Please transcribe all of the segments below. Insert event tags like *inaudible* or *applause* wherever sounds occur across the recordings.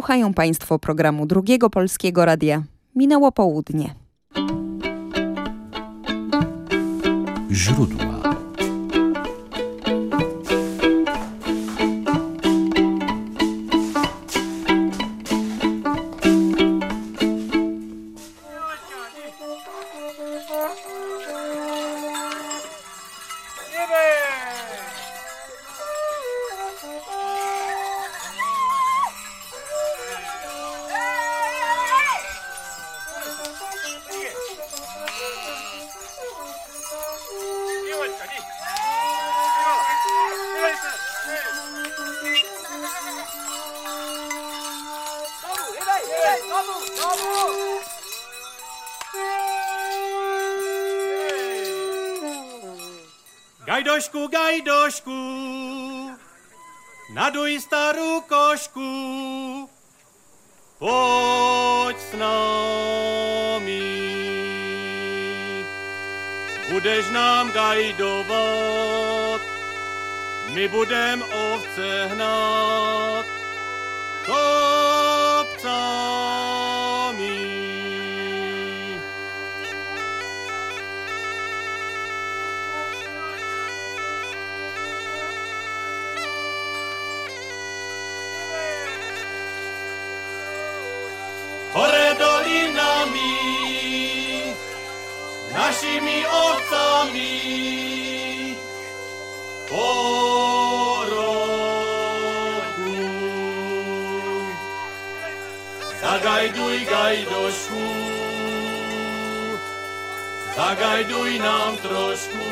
Słuchają Państwo programu Drugiego Polskiego Radia. Minęło południe. Źródła. sehnat kopcami. Hore dolinami, našimi otcami, Oh Zagajduj gajdošku, zagajduj nám trošku.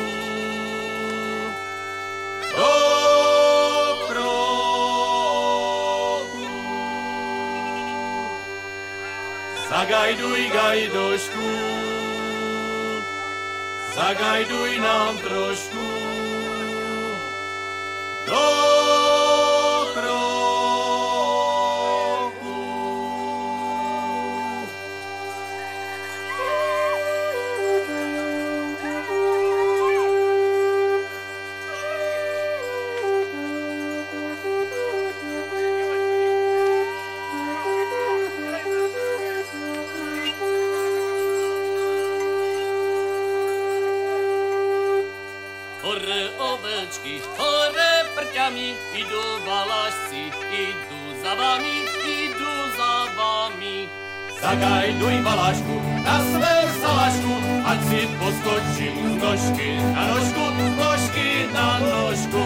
Do kroku. Zagajduj gajdošku, zagajduj nám trošku. Prťami, idú valašci, idú za vami, idú za vami. Zagajduj valašku na své salašku, ať si poskočím z nožky na nožku, nožky na nožku.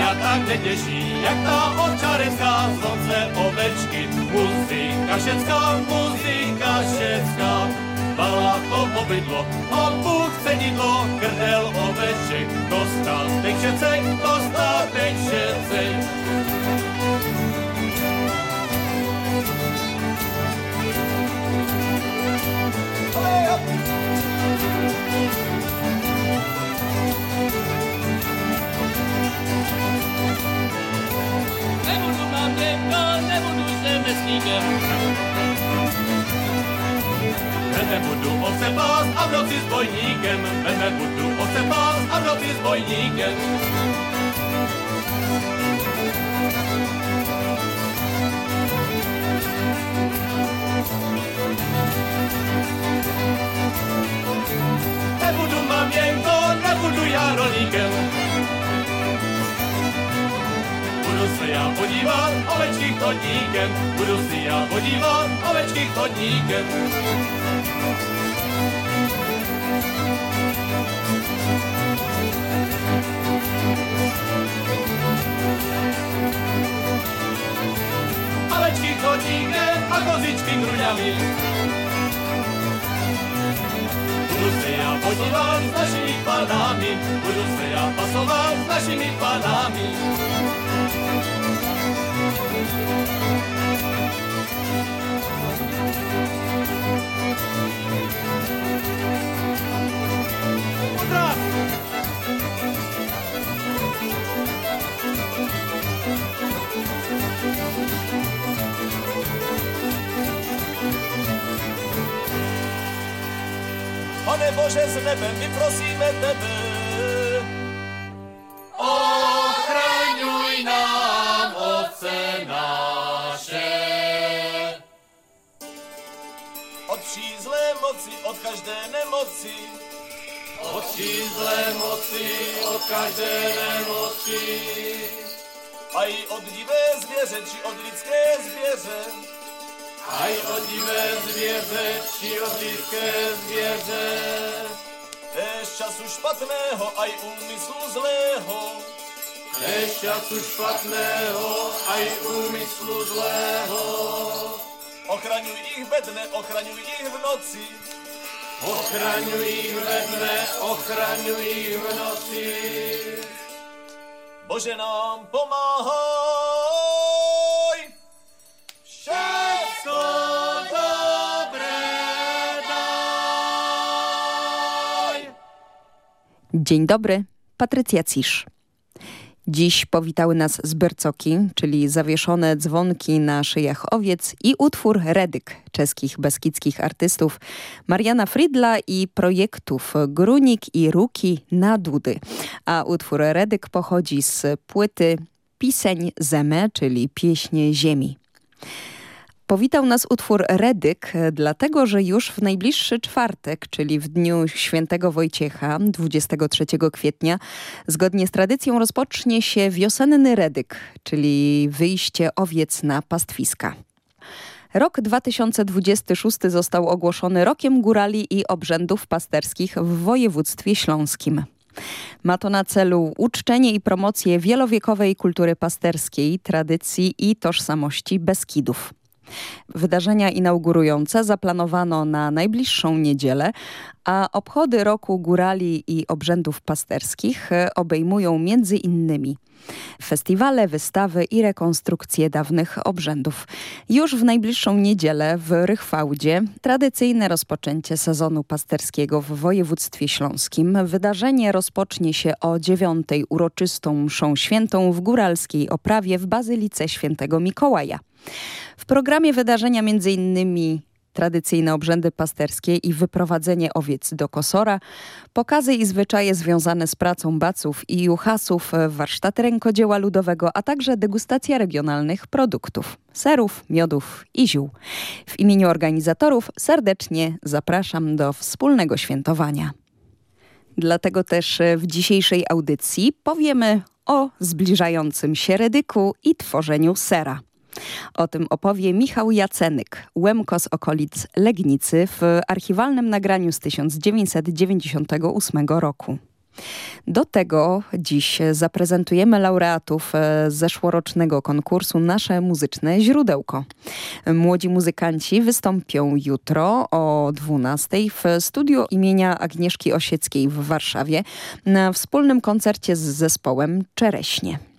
já tak netěší, jak ta očarenská, slunce, ovečky, muzika šecká, muzika šecká, bala to obydlo, obůz sedidlo, krdel oveček, dostatek všecek, dostatek všecek. Noci s bojníkem, vede budu ovce pás a v noci s bojníkem. Nebudu maměnko, nebudu já rolíkem. Budu se já podívat ovečky chodníkem, budu si já podívat ovečky chodníkem. Chodníkem a kozičky gruňami. Budu se já podívat s našimi panami, budu se já pasovat s našimi panami. Odraz! Pane Boże z nebem, my prosíme Tebe. Ochraňuj nám ovce naše. Od vší zlé moci, od každé nemoci, Od vší zlé moci, od každé nemoci. a i od divé zvěře, či od lidské zvěře aj o divé zvěře, či o bliskie zvěře. Tež času špatného, aj úmyslu zlého. Tež času špatného, aj umysłu złego. Ochraniuj ich bedne, ochraniuj ich v noci. Ochraniuj ich bedne, ochraňuj ich v noci. Bože nám pomagaj. Dzień dobry, Patrycja Cisz. Dziś powitały nas zbercoki, czyli zawieszone dzwonki na szyjach owiec i utwór Redyk czeskich beskidzkich artystów Mariana Frydla i projektów Grunik i Ruki na Dudy. A utwór Redyk pochodzi z płyty Piseń Zeme, czyli Pieśnie Ziemi. Powitał nas utwór Redyk, e, dlatego że już w najbliższy czwartek, czyli w dniu świętego Wojciecha, 23 kwietnia, zgodnie z tradycją rozpocznie się wiosenny Redyk, czyli wyjście owiec na pastwiska. Rok 2026 został ogłoszony rokiem górali i obrzędów pasterskich w województwie śląskim. Ma to na celu uczczenie i promocję wielowiekowej kultury pasterskiej, tradycji i tożsamości Beskidów. Wydarzenia inaugurujące zaplanowano na najbliższą niedzielę, a obchody roku górali i obrzędów pasterskich obejmują między innymi festiwale, wystawy i rekonstrukcje dawnych obrzędów. Już w najbliższą niedzielę w Rychwałdzie tradycyjne rozpoczęcie sezonu pasterskiego w województwie śląskim. Wydarzenie rozpocznie się o dziewiątej uroczystą mszą świętą w góralskiej oprawie w Bazylice Świętego Mikołaja. W programie wydarzenia m.in. tradycyjne obrzędy pasterskie i wyprowadzenie owiec do kosora, pokazy i zwyczaje związane z pracą baców i juchasów, warsztaty rękodzieła ludowego, a także degustacja regionalnych produktów, serów, miodów i ziół. W imieniu organizatorów serdecznie zapraszam do wspólnego świętowania. Dlatego też w dzisiejszej audycji powiemy o zbliżającym się redyku i tworzeniu sera. O tym opowie Michał Jacenyk, Łemko z okolic Legnicy w archiwalnym nagraniu z 1998 roku. Do tego dziś zaprezentujemy laureatów e, zeszłorocznego konkursu Nasze Muzyczne Źródełko. Młodzi muzykanci wystąpią jutro o 12 w studiu imienia Agnieszki Osieckiej w Warszawie na wspólnym koncercie z zespołem Czereśnie.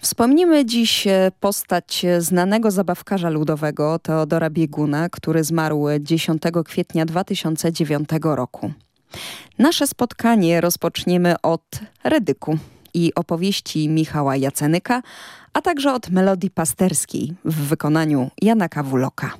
Wspomnimy dziś e, postać znanego zabawkarza ludowego Teodora Bieguna, który zmarł 10 kwietnia 2009 roku. Nasze spotkanie rozpoczniemy od Redyku i opowieści Michała Jacenyka, a także od melodii pasterskiej w wykonaniu Jana Kawuloka.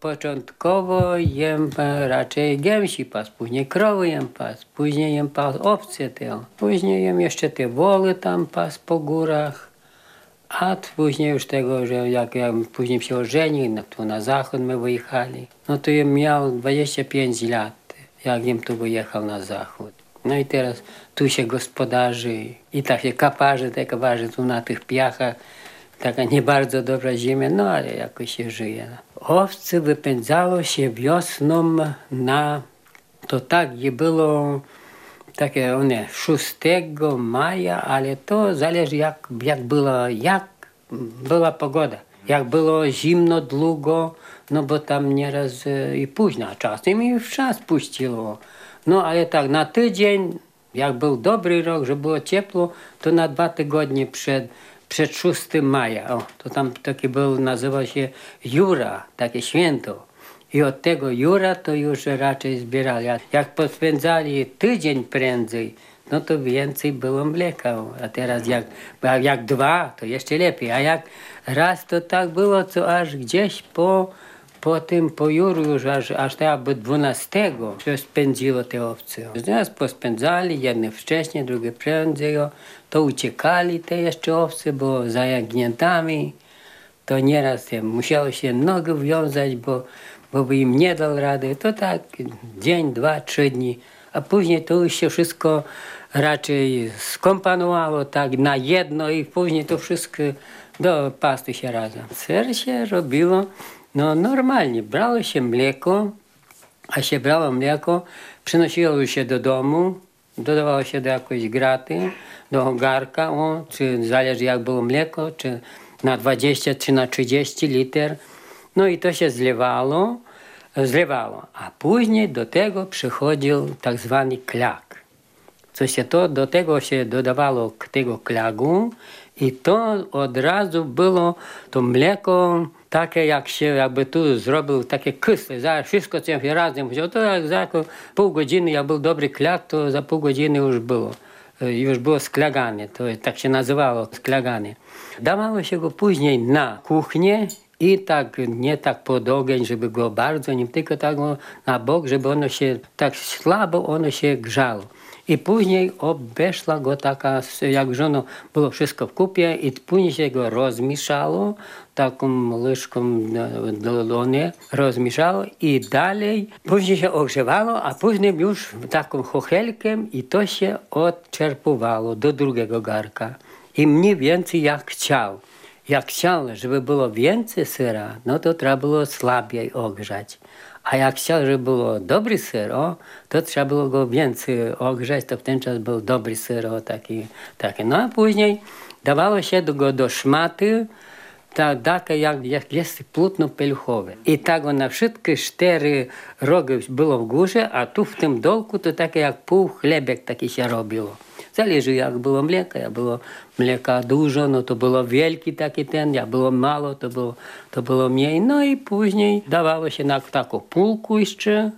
Początkowo jem raczej gęsi pas, później krowy jem pas, później jem pas owce te. Później jem jeszcze te woły tam pas po górach. A później już tego, że jak ja później się ożenił, no to na zachód my wyjechali. No to jem miał 25 lat, jak jem tu wyjechał na zachód. No i teraz tu się gospodarzy i tak się kaparzy, te kaparzy tu na tych piachach. Taka nie bardzo dobra ziemia, no ale jakoś się żyje. Owce wypędzało się wiosną na, to tak, je było takie one 6 maja, ale to zależy jak, jak, była, jak była pogoda. Jak było zimno długo, no bo tam nieraz e, i późno, a czasem i w czas puściło. No ale tak na tydzień Jak był dobry rok, że było ciepło, to na dwa tygodnie przed, przed 6 maja. O, to tam taki był, nazywa się Jura, takie święto. I od tego Jura to już raczej zbierali. Jak pospędzali tydzień prędzej, no to więcej było mleka. A teraz jak, jak dwa, to jeszcze lepiej. A jak raz, to tak było, co aż gdzieś po, po tym, po Juru już aż, aż tak jakby 12 się spędziło te owce. Raz pospędzali, jedne wcześniej, drugie prędzej, to uciekali te jeszcze owce, bo za jagniętami to nieraz musiało się nogi wiązać, bo, bo by im nie dał rady. To tak dzień, dwa, trzy dni, a później to już się wszystko raczej skomponowało tak na jedno i później to wszystko do pasty się razem. Ser się robiło no normalnie. Brało się mleko, a się brało mleko, przynosiło się do domu, dodawało się do jakiejś graty, do ogarka, o, czy zależy jak było mleko, czy na 20 czy na 30 liter. No i to się zlewało, zlewało. A później do tego przychodził tak zwany klag. Co się to, do tego się dodawało tego klagu i to od razu było to mleko takie jak się jakby tu zrobił takie kysle, za wszystko co się razem wziął, to jak za pół godziny jak był dobry klag, to za pół godziny już było. Już było sklagane, to tak się nazywało, sklagane. Dawało się go później na kuchnię i tak nie tak pod ogień, żeby go bardzo, nie tylko tak na bok, żeby ono się tak słabo ono się grzało. I później obeszła go taka, jak żono było wszystko w kupie i później się go rozmieszało, taką łyżką dolonie rozmieszało i dalej później się ogrzewało, a później już taką chochelkiem i to się odczerpywało do drugiego garka. I mniej więcej jak chciał. Jak chciał, żeby było więcej syra, no to trzeba było słabiej ogrzać. A jak chciał, żeby było dobry ser, o, to trzeba było go więcej ogrzać, to w ten czas był dobry ser, o, taki, taki. No a później dawało się go do szmaty, tak, takie jak, jak jest płótno peluchowe. I tak na wszystkie cztery rogi było w górze, a tu w tym dolku to takie jak pół chlebek taki się robiło. Zależy jak było mleko, jak było mleka dużo, no to było wielki taki ten, jak było mało, to było, to było mniej. No i później dawało się na taką półku jeszcze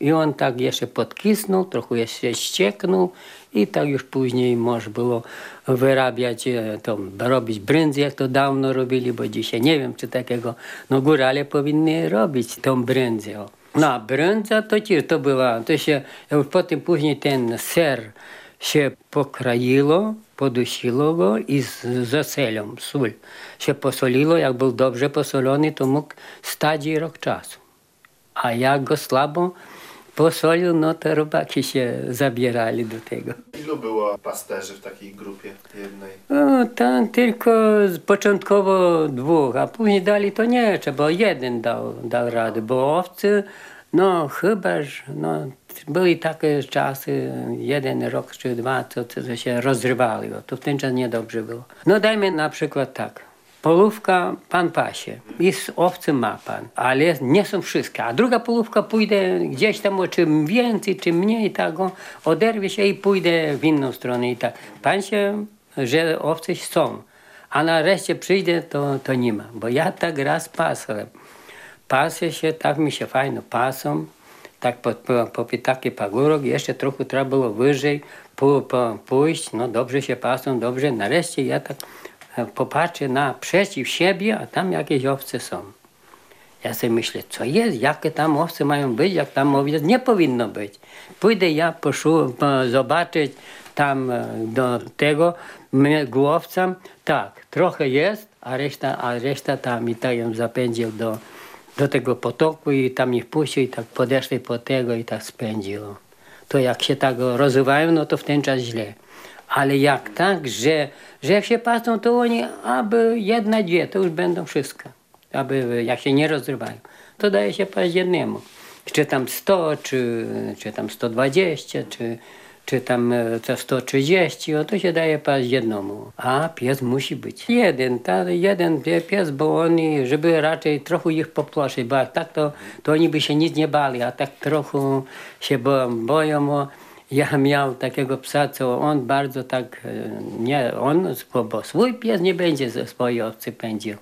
i on tak jeszcze podkisnął, trochę jeszcze ścieknął i tak już później można było wyrabiać, e, to, robić brędzy, jak to dawno robili, bo dzisiaj nie wiem, czy takiego, no górale powinny robić tą brędzę. No brędza to, to była, to się, potem później ten ser się pokroiło, podusiło go i z, z oselą, sól. Się posoliło, jak był dobrze posolony, to mógł stać rok czasu. A jak go słabo posolił, no to robaki się zabierali do tego. Ilu było pasterzy w takiej grupie jednej? No, tam tylko początkowo dwóch, a później dali to nie, trzeba jeden dał, dał radę, bo owce, no chyba, że no, były takie czasy, jeden rok czy dwa, to, to się rozrywały, to w ten czas niedobrze było. No dajmy na przykład tak, polówka pan pasie i z owcy ma pan, ale nie są wszystkie. A druga polówka pójdzie gdzieś tam, czym więcej, czym mniej, tak oderwie się i pójdzie w inną stronę i tak. Pan się, że owce są, a nareszcie przyjdzie, to, to nie ma. Bo ja tak raz pasłem. Pasę się, tak mi się fajno pasą, tak po, po, po taki pagórok, jeszcze trochę trzeba było wyżej pójść, no dobrze się pasą, dobrze. Nareszcie ja tak popatrzę na przeciw siebie, a tam jakieś owce są. Ja sobie myślę, co jest, jakie tam owce mają być, jak tam owiec nie powinno być. Pójdę ja poszu, po, zobaczyć tam do tego głowca, tak, trochę jest, a reszta, a reszta tam i tak ją zapędził do, do tego potoku i tam ich puścił i tak podeszli po tego i tak spędziło. To jak się tak rozrywają, no to w ten czas źle. Ale jak tak, że, że jak się patrzą, to oni aby jedna, dwie, to już będą wszystko. Aby jak się nie rozrywają, to daje się paść jednemu. Czy tam 100, czy, czy tam 120, czy, czy tam to 130, o to się daje paść jednomu. A pies musi być jeden, ta, jeden pies, bo oni, żeby raczej trochę ich popłoszyć, bo tak to, to oni by się nic nie bali, a tak trochę się boją, boją ja miał takiego psa, co on bardzo tak, e, nie, on, bo swój pies nie będzie ze swojej owcy pędził.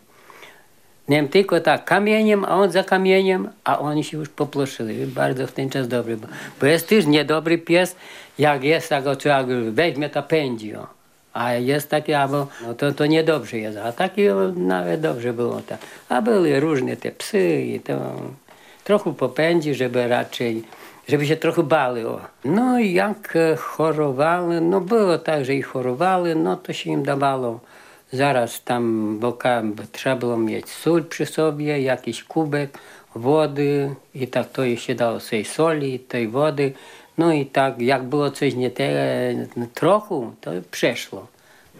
Wiem, tylko tak kamieniem, a on za kamieniem, a oni się już popłoszyli. Bardzo w ten czas dobry był. Bo jest też niedobry pies, jak jest, tak jak weźmie, to pędzi. O. A jest taki, albo, no to, to niedobrze jest, a taki nawet dobrze było. Tak. A były różne te psy i to trochę popędzi, żeby raczej, żeby się trochę bali. O. No jak chorowali, no było tak, że i chorowali, no to się im dawało Zaraz tam boka trzeba było mieć sól przy sobie, jakiś kubek wody i tak to się dało tej soli, tej wody. No i tak jak było coś nie te, trochę, to przeszło.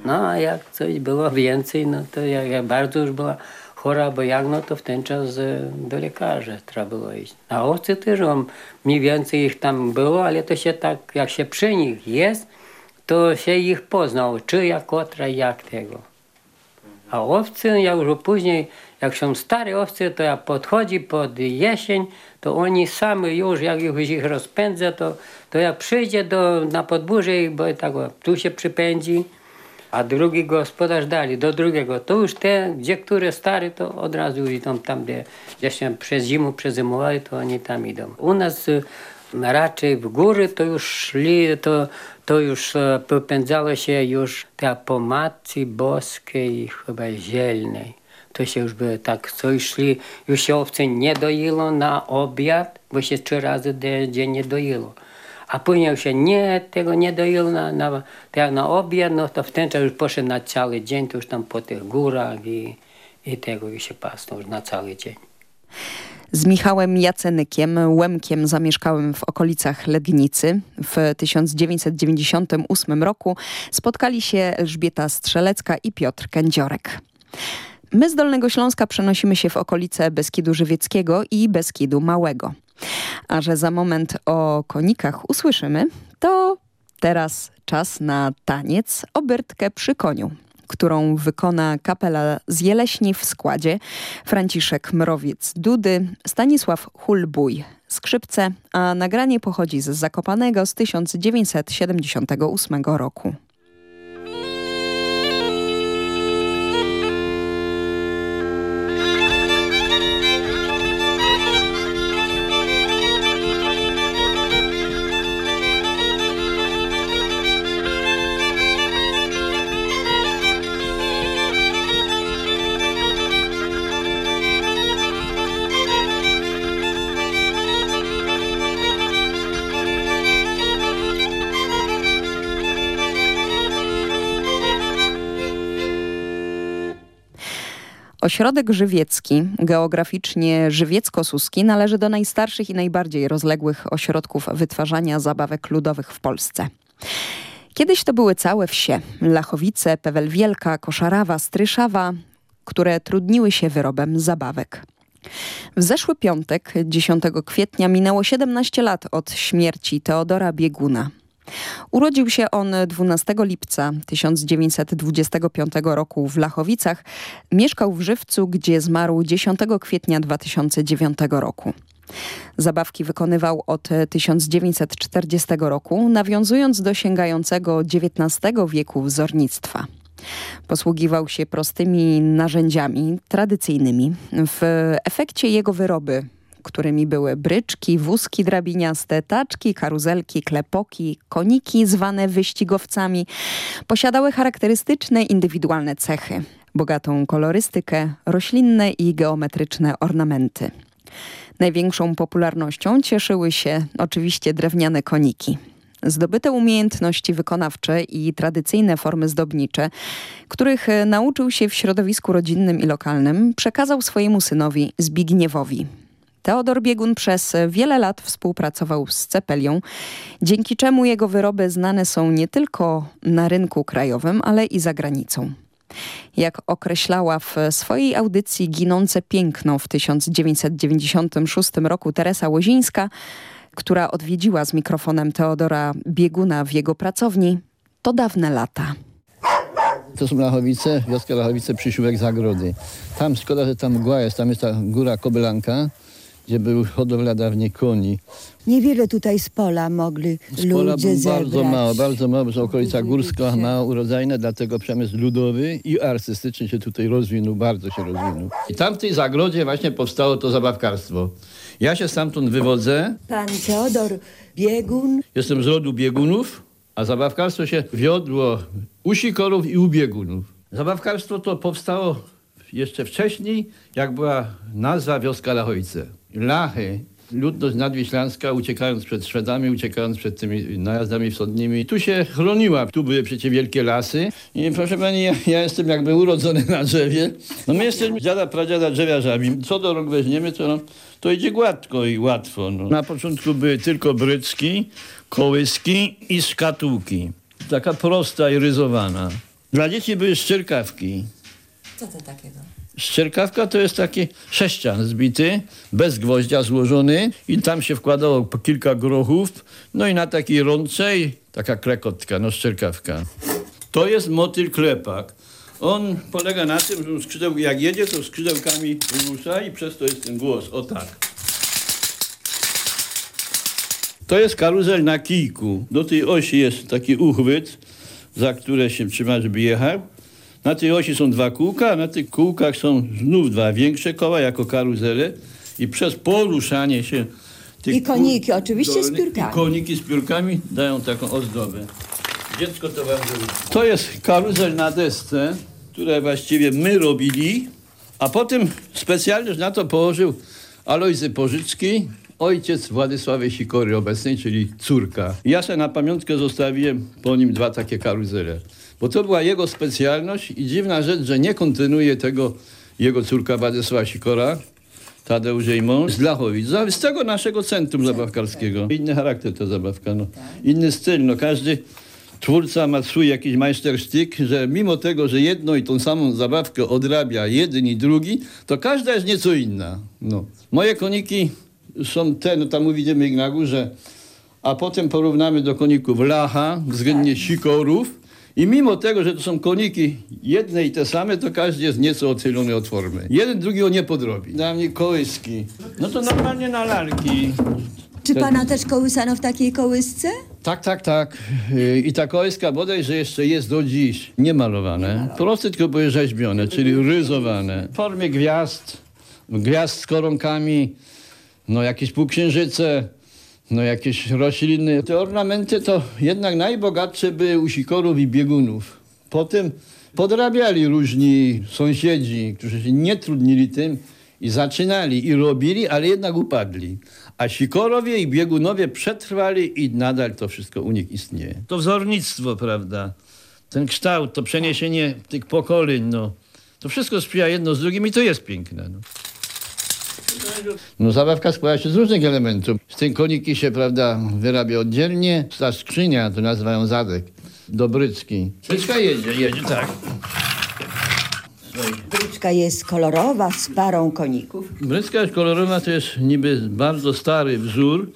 No a jak coś było więcej, no to jak, jak bardzo już była chora, bo jak no to w ten czas e, do lekarza trzeba było iść. A owce też on, mniej więcej ich tam było, ale to się tak, jak się przy nich jest, to się ich poznał, czy jak kotra, jak tego. A owce, ja już później, jak są stare owce, to jak podchodzi pod jesień, to oni sami już, jak już ich rozpędzę, to, to jak przyjdzie do, na podwórze, bo tak tu się przypędzi, a drugi gospodarz dali do drugiego, to już te, gdzie które stare, to od razu idą tam, gdzie, gdzie się przez zimę przezimowali, to oni tam idą. U nas y, raczej w góry to już szli, to to już e, popędzało się już ta po Matce Boskiej, chyba zielnej. To się już by tak coś szli, już się owce nie doiło na obiad, bo się trzy razy dziennie doiło. A później już się nie, tego nie doiło na, na, tak na obiad, no to w ten czas już poszedł na cały dzień, to już tam po tych górach i, i tego już się pasnął już na cały dzień. Z Michałem Jacenykiem Łemkiem zamieszkałem w okolicach Lednicy. W 1998 roku spotkali się Elżbieta Strzelecka i Piotr Kędziorek. My z Dolnego Śląska przenosimy się w okolice Beskidu Żywieckiego i Beskidu Małego. A że za moment o konikach usłyszymy, to teraz czas na taniec obertkę przy koniu którą wykona kapela z Jeleśni w składzie Franciszek Mrowiec-Dudy, Stanisław Hulbój skrzypce, a nagranie pochodzi z Zakopanego z 1978 roku. Ośrodek żywiecki, geograficznie żywiecko-suski, należy do najstarszych i najbardziej rozległych ośrodków wytwarzania zabawek ludowych w Polsce. Kiedyś to były całe wsie, Lachowice, Pewel Wielka, Koszarawa, Stryszawa, które trudniły się wyrobem zabawek. W zeszły piątek, 10 kwietnia, minęło 17 lat od śmierci Teodora Bieguna – Urodził się on 12 lipca 1925 roku w Lachowicach. Mieszkał w Żywcu, gdzie zmarł 10 kwietnia 2009 roku. Zabawki wykonywał od 1940 roku, nawiązując do sięgającego XIX wieku wzornictwa. Posługiwał się prostymi narzędziami tradycyjnymi. W efekcie jego wyroby którymi były bryczki, wózki drabiniaste, taczki, karuzelki, klepoki, koniki zwane wyścigowcami, posiadały charakterystyczne indywidualne cechy, bogatą kolorystykę, roślinne i geometryczne ornamenty. Największą popularnością cieszyły się oczywiście drewniane koniki. Zdobyte umiejętności wykonawcze i tradycyjne formy zdobnicze, których nauczył się w środowisku rodzinnym i lokalnym, przekazał swojemu synowi Zbigniewowi, Teodor Biegun przez wiele lat współpracował z Cepelią, dzięki czemu jego wyroby znane są nie tylko na rynku krajowym, ale i za granicą. Jak określała w swojej audycji Ginące Piękno w 1996 roku Teresa Łozińska, która odwiedziła z mikrofonem Teodora Bieguna w jego pracowni, to dawne lata. To są Lachowice, wioska Lachowice, przysiłek Zagrody. Tam, szkoda, że tam mgła jest, tam jest ta góra Kobylanka, gdzie był hodowla dawniej koni. Niewiele tutaj z pola mogli Z pola ludzie było zebrać. bardzo mało, bardzo mało, że okolica górska mało urodzajna, dlatego przemysł ludowy i artystyczny się tutaj rozwinął, bardzo się rozwinął. I tam w tej zagrodzie właśnie powstało to zabawkarstwo. Ja się stamtąd wywodzę, Pan Teodor Biegun, jestem z rodu biegunów, a zabawkarstwo się wiodło u sikorów i u biegunów. Zabawkarstwo to powstało jeszcze wcześniej, jak była nazwa wioska Lachojce. Lachy, ludność nadwiślańska uciekając przed Szwedami, uciekając przed tymi najazdami wschodnimi, tu się chroniła. Tu były przecież wielkie lasy. I proszę pani, ja, ja jestem jakby urodzony na drzewie. No my jesteśmy dziada, pradziada drzewiarzami. Co do rąk weźmiemy, to, no, to idzie gładko i łatwo. No. Na początku były tylko bryczki, kołyski i szkatułki. Taka prosta i ryzowana. Dla dzieci były szczerkawki. Co to takiego? Szczerkawka to jest taki sześcian zbity, bez gwoździa złożony i tam się wkładało po kilka grochów, no i na takiej rączej taka klekotka, no szczerkawka. To jest motyl klepak. On polega na tym, że skrzydeł, jak jedzie, to skrzydełkami rusza i przez to jest ten głos, o tak. To jest karuzel na kijku. Do tej osi jest taki uchwyt, za które się trzyma, żeby jechał. Na tej osi są dwa kółka, a na tych kółkach są znów dwa większe koła jako karuzele i przez poruszanie się tych I koniki, kół oczywiście z dolnych piórkami. I koniki z piórkami dają taką ozdobę. Dziecko to wam zrobi. To jest karuzel na desce, które właściwie my robili, a potem specjalnie na to położył Alojzy Pożyczki, ojciec Władysławy Sikory obecnej, czyli córka. Ja sobie na pamiątkę zostawiłem po nim dwa takie karuzele. Bo to była jego specjalność i dziwna rzecz, że nie kontynuuje tego jego córka Władysława Sikora, Tadeusz jej mąż, z Lachowic, z tego naszego centrum zabawkarskiego. Inny charakter ta zabawka, no. inny styl. No. Każdy twórca ma swój jakiś majstersztyk, że mimo tego, że jedną i tą samą zabawkę odrabia jeden i drugi, to każda jest nieco inna. No. Moje koniki są te, no tam widzimy ich na górze, a potem porównamy do koników Lacha, względnie Sikorów. I mimo tego, że to są koniki jedne i te same, to każdy jest nieco ocylony od formy. Jeden drugiego nie podrobi. Dla mnie kołyski. No to normalnie na lalki. czy pana też kołysano w takiej kołysce? Tak, tak, tak. Yy, I ta kołyska bodaj, że jeszcze jest do dziś niemalowane. Proste tylko były rzeźbione, czyli ryzowane. W formie gwiazd, gwiazd z koronkami, no jakieś półksiężyce, no jakieś rośliny. Te ornamenty to jednak najbogatsze były u sikorów i biegunów. Potem podrabiali różni sąsiedzi, którzy się nie trudnili tym i zaczynali i robili, ale jednak upadli. A sikorowie i biegunowie przetrwali i nadal to wszystko u nich istnieje. To wzornictwo, prawda? Ten kształt, to przeniesienie tych pokoleń, no. To wszystko sprzyja jedno z drugim i to jest piękne. No. No zabawka składa się z różnych elementów. Z tej koniki się, prawda, wyrabia oddzielnie. Ta skrzynia, to nazywają zadek, do bryczki. Bryczka jedzie, jedzie, tak. Bryczka jest kolorowa, z parą koników. Bryczka kolorowa to jest niby bardzo stary wzór,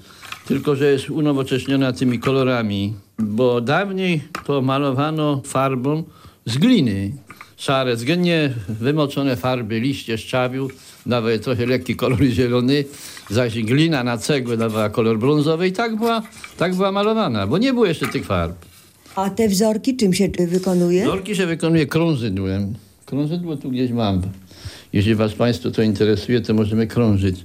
tylko że jest unowocześniona tymi kolorami, bo dawniej to malowano farbą z gliny. Szare, względnie wymoczone farby, liście szczawiu dawały trochę lekki kolor zielony, zaś glina na cegłę dawała kolor brązowy i tak była, tak była malowana, bo nie było jeszcze tych farb. A te wzorki czym się wykonuje? Wzorki się wykonuje krążydłem. Krążydło tu gdzieś mam. Jeśli was państwo to interesuje, to możemy krążyć.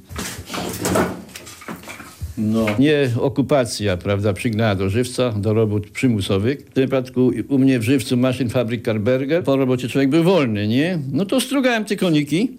No, nie okupacja, prawda, przygnała do żywca, do robót przymusowych. W tym przypadku u mnie w żywcu maszyn fabryk Karberger. Po robocie człowiek był wolny, nie? No to strugałem te koniki.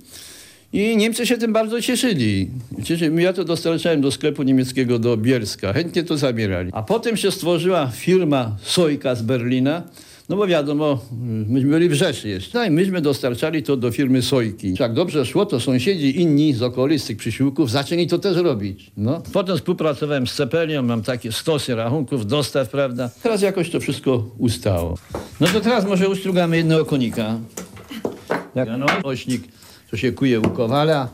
I Niemcy się tym bardzo cieszyli. cieszyli. Ja to dostarczałem do sklepu niemieckiego do Bielska. Chętnie to zabierali. A potem się stworzyła firma Sojka z Berlina. No bo wiadomo, myśmy byli w Rzeszy jeszcze. No i myśmy dostarczali to do firmy Sojki. Jak dobrze szło, to sąsiedzi inni z okolic, tych przysiłków, zaczęli to też robić. No. Potem współpracowałem z Cepelią, mam takie stosy rachunków, dostaw, prawda. Teraz jakoś to wszystko ustało. No to teraz może ustrugamy jednego konika. Jak no, ośnik, co się kuje u kowala,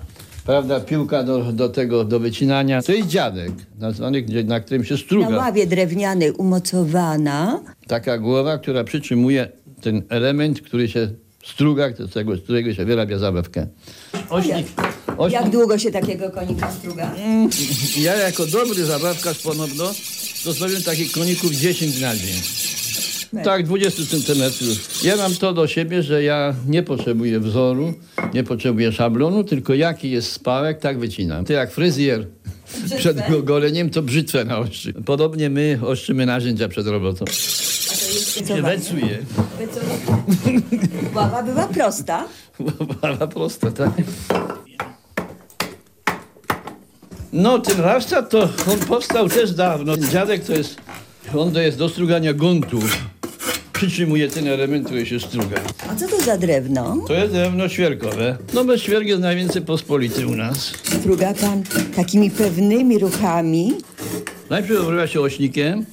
prawda, piłka do, do tego, do wycinania. To jest dziadek, nazwany, gdzie, na którym się Na struga. ławie drewnianej umocowana. Taka głowa, która przytrzymuje ten element, który się struga, z tego, z którego się wyrabia zabawkę. Ośnik, Ośm... Jak długo się takiego konika struga? Ja jako dobry zabawkarz ponowno, to zrobiłem takich koników 10 na dzień. Tak, 20 centymetrów. Ja mam to do siebie, że ja nie potrzebuję wzoru, nie potrzebuję szablonu, tylko jaki jest spałek, tak wycinam. To jak fryzjer przed goleniem, to brzytwę naostrzy. Podobnie my ostrzymy narzędzia przed robotą. Się wecuje. Ława była prosta. Bardzo proste, tak? No, ten warsztat to on powstał też dawno. Dziadek to jest, on to jest do strugania guntu. Przytrzymuje ten element, który się struga. A co to za drewno? To jest drewno świerkowe. No bez świerk jest najwięcej pospolity u nas. Struga pan takimi pewnymi ruchami. Najpierw obrywa się ośnikiem,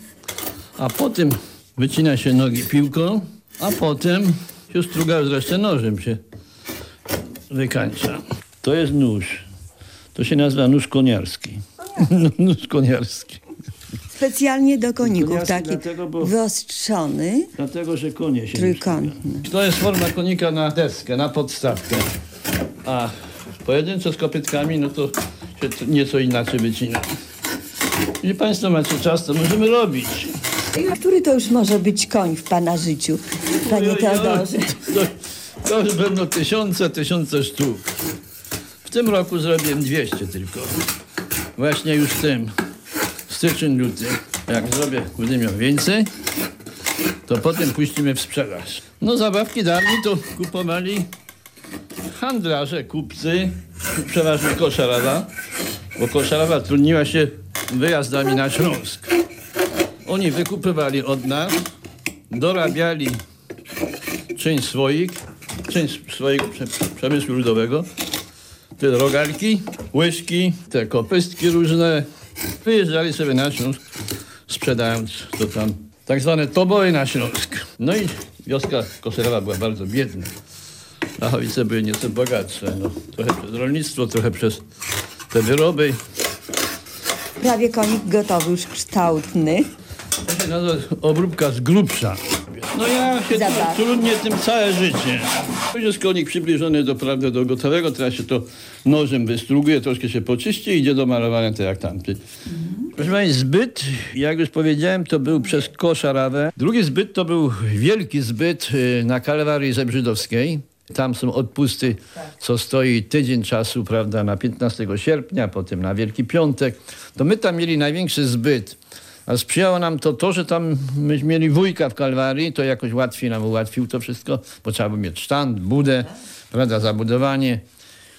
a potem wycina się nogi piłką, a potem się struga zresztą nożem się wykańcza. To jest nóż. To się nazywa nóż koniarski. *laughs* nóż koniarski. Specjalnie do koników, taki dlatego, bo- wyostrzony, Dlatego, że konie się trójkątny. To jest forma konika na deskę, na podstawkę. A pojedyncze z kopytkami, no to się to nieco inaczej wycina. Jeśli Państwo macie czas, to możemy robić. A który to już może być koń w pana życiu, panie. Teodorze? To, to już będą tysiące, tysiące sztuk. W tym roku zrobiłem 200 tylko. Właśnie już w tym. Styczeń, luty. Jak zrobię, będę miał więcej, to potem puścimy w sprzedaż. No zabawki dawniej to kupowali handlarze, kupcy, przeważnie Koszarawa, bo Koszarawa trudniła się wyjazdami na Śląsk. Oni wykupywali od nas, dorabiali część swoich, część swojego prze- przemysłu ludowego, te rogalki, łyżki, te kopystki różne. Wyjeżdżali sobie na Śląsk, sprzedając to tam tak zwane toboły na Śląsk. No i wioska Koserowa była bardzo biedna. Lachowice były nieco bogatsze. No, trochę przez rolnictwo, trochę przez te wyroby. Prawie konik gotowy, już kształtny. To się nazywa obróbka z grubsza. No ja się trudnie tym całe życie. Jest konik przybliżony do, prawda, do gotowego, teraz się to nożem wystruguje, troszkę się poczyści i idzie do malowania tak jak tamty. Proszę Państwa, zbyt, jak już powiedziałem, to był przez Koszarawę. Drugi zbyt to był wielki zbyt y, na Kalwarii Zebrzydowskiej. Tam są odpusty, co stoi tydzień czasu, prawda, na 15 sierpnia, potem na Wielki Piątek. To my tam mieli największy zbyt. A sprzyjało nam to to, że tam myśmy mieli wujka w Kalwarii, to jakoś łatwiej nam ułatwił to wszystko, bo trzeba było mieć sztant, budę, prawda, zabudowanie.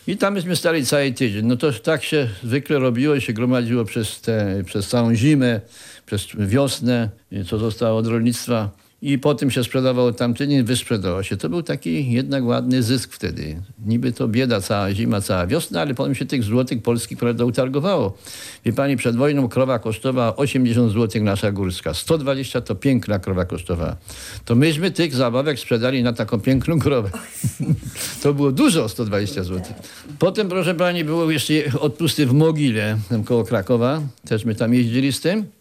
I tam myśmy stali cały tydzień. No to tak się zwykle robiło i się gromadziło przez, te, przez całą zimę, przez wiosnę, co zostało od rolnictwa. I potem się sprzedawało tamten i wysprzedało się. To był taki jednak ładny zysk wtedy. Niby to bieda cała zima, cała wiosna, ale potem się tych złotych polskich prawda, utargowało. Wie pani, przed wojną krowa kosztowała 80 złotych nasza górska. 120 to piękna krowa kosztowała. To myśmy tych zabawek sprzedali na taką piękną krowę. *laughs* to było dużo 120 złotych. Potem, proszę pani, było jeszcze odpusty w Mogile, tam koło Krakowa. Też my tam jeździli z tym.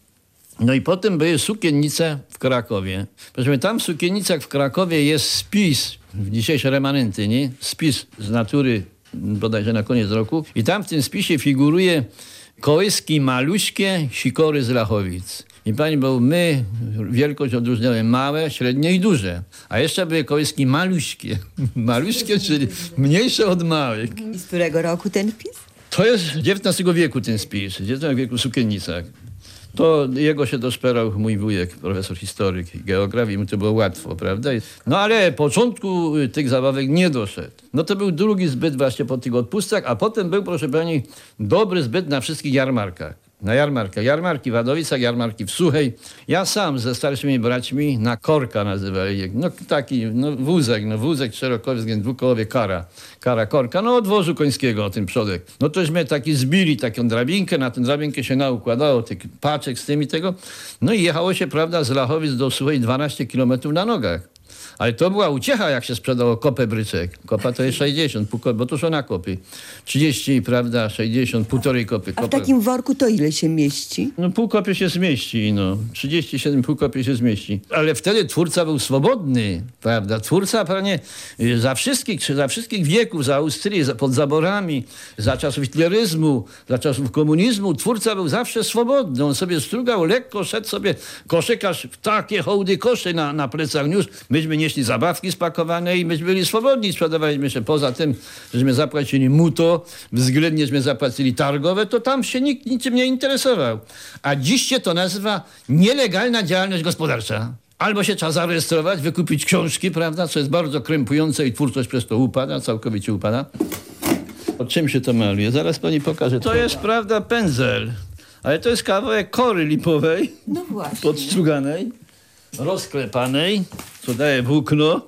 No i potem były sukiennice w Krakowie. Proszę tam w sukiennicach w Krakowie jest spis, w dzisiejsze remanenty, nie? Spis z natury bodajże na koniec roku. I tam w tym spisie figuruje kołyski maluśkie, sikory z Lachowic. I pani, bo my wielkość odróżniamy małe, średnie i duże. A jeszcze były kołyski maluśkie. *laughs* maluśkie, czyli mniejsze od małych. I z którego roku ten wpis? To jest XIX wieku ten spis, XIX wieku sukiennicach. To jego się doszperał mój wujek, profesor historyk i geografii, mu to było łatwo, prawda? No ale początku y, tych zabawek nie doszedł. No to był drugi zbyt właśnie po tych odpustach, a potem był, proszę pani, dobry zbyt na wszystkich jarmarkach. Na jarmarkach. Jarmarki w Wadowicach, jarmarki w Suchej. Ja sam ze starszymi braćmi na korka nazywali. No taki, no wózek, no wózek czterokołowy, dwukołowy kara. Kara korka, no od wozu końskiego o tym przodek. No tośmy taki zbili taką drabinkę, na tę drabinkę się naukładało tych paczek z tymi tego. No i jechało się, prawda, z Lachowic do Suchej 12 kilometrów na nogach. Ale to była uciecha, jak się sprzedało kopę bryczek. Kopa to jest *laughs* 60, pół kopy, bo to są na kopy. 30, prawda, 60, półtorej kopy. A w Kopa- takim worku to ile się mieści? no pół kopy się zmieści, no. 37 pół kopy się zmieści. Ale wtedy twórca był swobodny, prawda? Twórca, panie, y, za wszystkich, czy za wszystkich wieków, za Austrii, za, pod zaborami, za czasów hitleryzmu, za czasów komunizmu, twórca był zawsze swobodny. On sobie strugał lekko, szedł sobie koszykarz w takie hołdy koszy na, na plecach niósł. Myśmy nieśli zabawki spakowane i myśmy byli swobodni. Sprzedawaliśmy się poza tym, żeśmy zapłacili muto, względnieśmy zapłacili targowe, to tam się nikt niczym nie interesował. A dziś się to nazywa nielegalna działalność gospodarcza. Albo się trzeba zarejestrować, wykupić książki, prawda, co jest bardzo krępujące i twórczość przez to upada, całkowicie upada. O czym się to maluje? Zaraz pani pokażę. To jest, prawda, pędzel. Ale to jest kawałek kory lipowej, No właśnie. podstruganej, rozklepanej, co daje włókno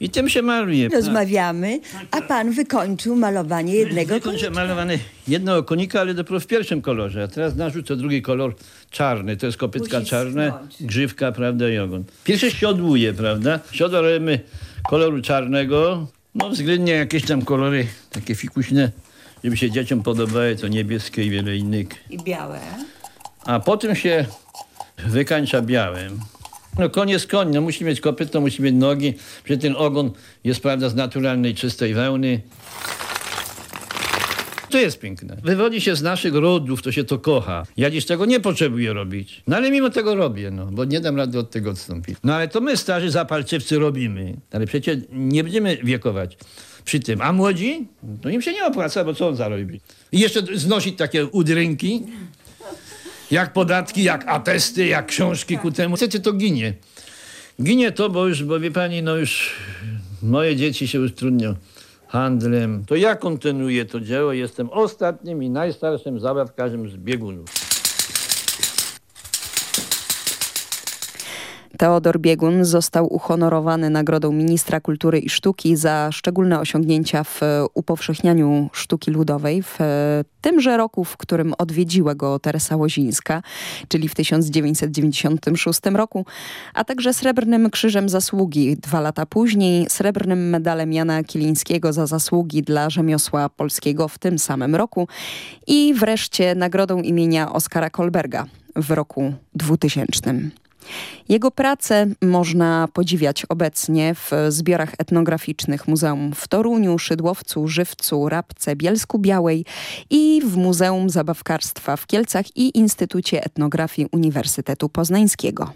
i tym się maluje. Rozmawiamy, a pan wykończył malowanie jednego Wykończę konika. malowany jednego konika, ale dopiero w pierwszym kolorze. A teraz narzucę drugi kolor czarny. To jest kopytka Musi czarne, grzywka, prawda, i ogon. Pierwsze siodłuje, prawda? Siodło robimy koloru czarnego. No względnie jakieś tam kolory takie fikuśne, żeby się dzieciom podobały, to niebieskie i wiele innych. I białe. A potem się wykańcza białym. No koń jest koń, no musi mieć kopyto, musi mieć nogi, że ten ogon jest, prawda, z naturalnej, czystej wełny. To jest piękne. Wywodzi się z naszych rodów, to się to kocha. Ja dziś tego nie potrzebuję robić. No ale mimo tego robię, no, bo nie dam rady od tego odstąpić. No ale to my, starzy zapalczywcy, robimy. Ale przecież nie będziemy wiekować przy tym. A młodzi? To im się nie opłaca, bo co on zarobi? I jeszcze znosić takie udrynki, jak podatki, jak atesty, jak książki ku temu. Niestety to ginie. Ginie to, bo już, bo wie pani, no już moje dzieci się utrudnią handlem. To ja kontynuuję to dzieło. Jestem ostatnim i najstarszym zabawkarzem z biegunów. Teodor Biegun został uhonorowany Nagrodą Ministra Kultury i Sztuki za szczególne osiągnięcia w upowszechnianiu sztuki ludowej w tymże roku, w którym odwiedziła go Teresa Łozińska, czyli w 1996 roku, a także Srebrnym Krzyżem Zasługi dwa lata później, Srebrnym Medalem Jana Kilińskiego za zasługi dla rzemiosła polskiego w tym samym roku i wreszcie Nagrodą imienia Oskara Kolberga w roku 2000. Jego pracę można podziwiać obecnie w zbiorach etnograficznych Muzeum w Toruniu, Szydłowcu, Żywcu, Rabce, Bielsku Białej i w Muzeum Zabawkarstwa w Kielcach i Instytucie Etnografii Uniwersytetu Poznańskiego.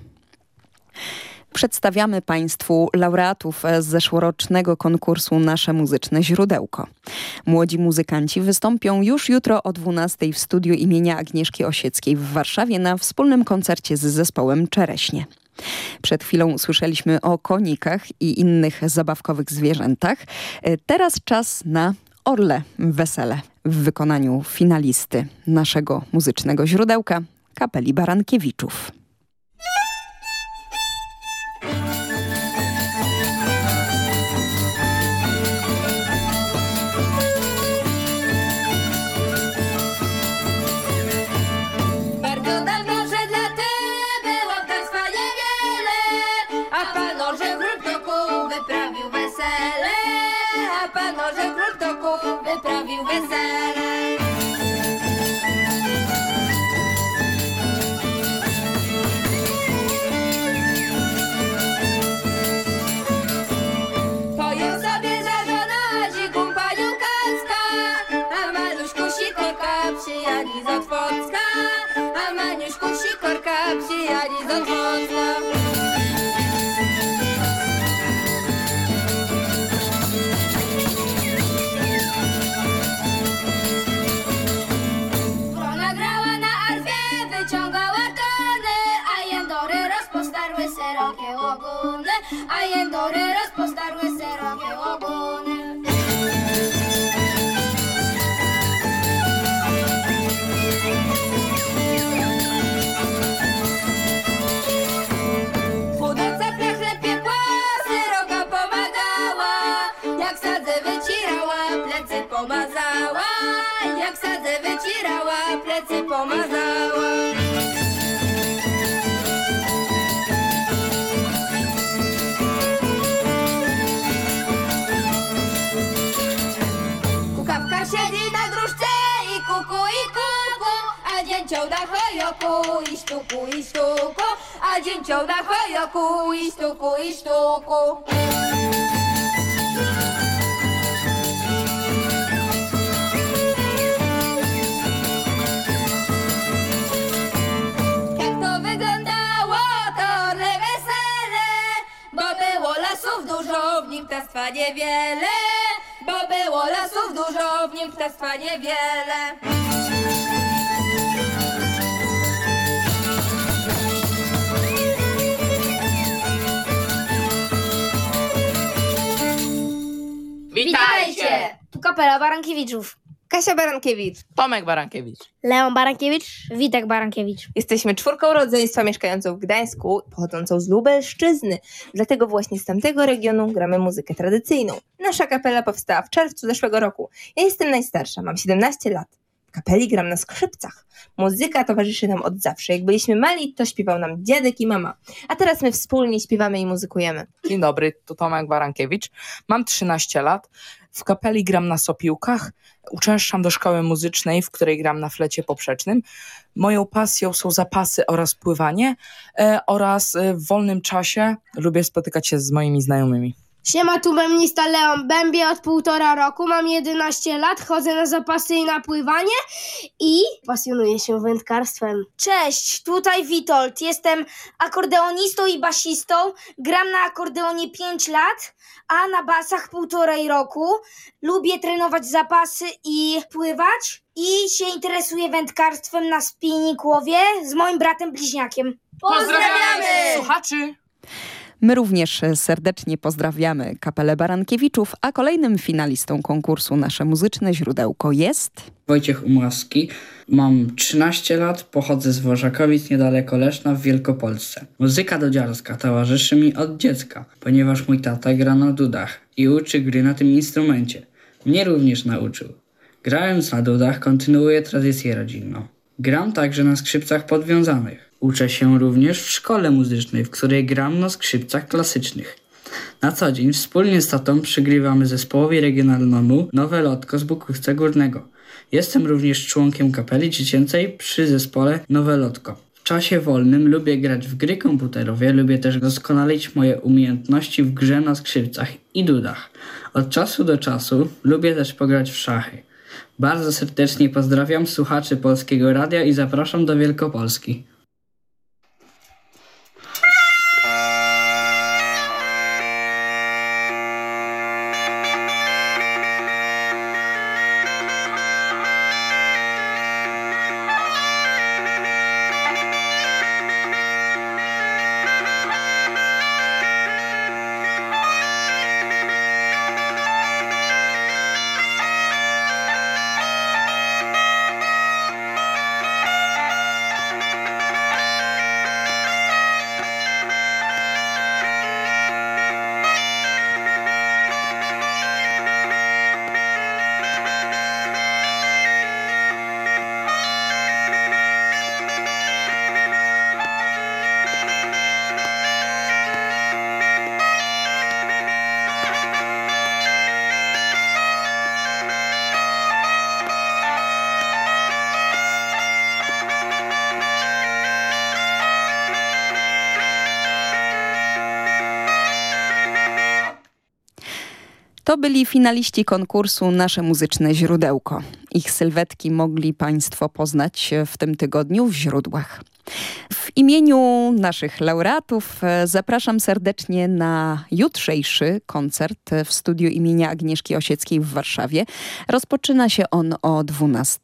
Przedstawiamy Państwu laureatów z zeszłorocznego konkursu Nasze Muzyczne Źródełko. Młodzi muzykanci wystąpią już jutro o 12 w studiu imienia Agnieszki Osieckiej w Warszawie na wspólnym koncercie z zespołem Czereśnie. Przed chwilą słyszeliśmy o konikach i innych zabawkowych zwierzętach. Teraz czas na Orle Wesele w wykonaniu finalisty naszego muzycznego źródełka kapeli Barankiewiczów. Przyjali z Otwocka. Wrona grała na arfie, wyciągała tony, a jędory sadze wycierała, plecy pomazała. Kukawka siedzi na gruszce i kuku i kuku, a dzięcioł na chojoku i sztuku i sztuku, a dzięcioł na chojoku i sztuku i sztuku. Ptactwa niewiele, bo było lasów dużo, w nim ptactwa niewiele. Witajcie! Tu kapela Barankiewiczów. Kasia Barankiewicz, Tomek Barankiewicz. Leon Barankiewicz, Witek Barankiewicz. Jesteśmy czwórką rodzeństwa mieszkającą w Gdańsku, pochodzącą z Lubelszczyzny. Dlatego właśnie z tamtego regionu gramy muzykę tradycyjną. Nasza kapela powstała w czerwcu zeszłego roku. Ja jestem najstarsza, mam 17 lat. W kapeli gram na skrzypcach. Muzyka towarzyszy nam od zawsze. Jak byliśmy mali, to śpiewał nam dziadek i mama. A teraz my wspólnie śpiewamy i muzykujemy. Dzień dobry, tu Tomek Barankiewicz. Mam 13 lat. W kapeli gram na sopiłkach. Uczęszczam do szkoły muzycznej, w której gram na flecie poprzecznym. Moją pasją są zapasy oraz pływanie e, oraz e, w wolnym czasie lubię spotykać się z moimi znajomymi. Siema, tu bębnista Leon. Bębię od półtora roku, mam 11 lat, chodzę na zapasy i na pływanie i pasjonuję się wędkarstwem. Cześć, tutaj Witold. Jestem akordeonistą i basistą. Gram na akordeonie 5 lat, a na basach półtorej roku. Lubię trenować zapasy i pływać i się interesuję wędkarstwem na spinning łowie z moim bratem bliźniakiem. Pozdrawiamy! Słuchaczy! My również serdecznie pozdrawiamy kapelę Barankiewiczów, a kolejnym finalistą konkursu Nasze Muzyczne Źródełko jest... Wojciech Umłaski. Mam 13 lat, pochodzę z Wożakowic niedaleko Leszna w Wielkopolsce. Muzyka dodziarska towarzyszy mi od dziecka, ponieważ mój tata gra na dudach i uczy gry na tym instrumencie. Mnie również nauczył. Grając na dudach kontynuuję tradycję rodzinną. Gram także na skrzypcach podwiązanych. Uczę się również w szkole muzycznej, w której gram na skrzypcach klasycznych. Na co dzień wspólnie z tatą przygrywamy zespołowi regionalnemu Nowe Lotko z Bukówca Górnego. Jestem również członkiem kapeli dziecięcej przy zespole Nowe Lotko. W czasie wolnym lubię grać w gry komputerowe, lubię też doskonalić moje umiejętności w grze na skrzypcach i dudach. Od czasu do czasu lubię też pograć w szachy. Bardzo serdecznie pozdrawiam słuchaczy Polskiego Radia i zapraszam do Wielkopolski. To byli finaliści konkursu Nasze Muzyczne Źródełko. Ich sylwetki mogli Państwo poznać w tym tygodniu w źródłach. W imieniu naszych laureatów e, zapraszam serdecznie na jutrzejszy koncert w studiu imienia Agnieszki Osieckiej w Warszawie. Rozpoczyna się on o 12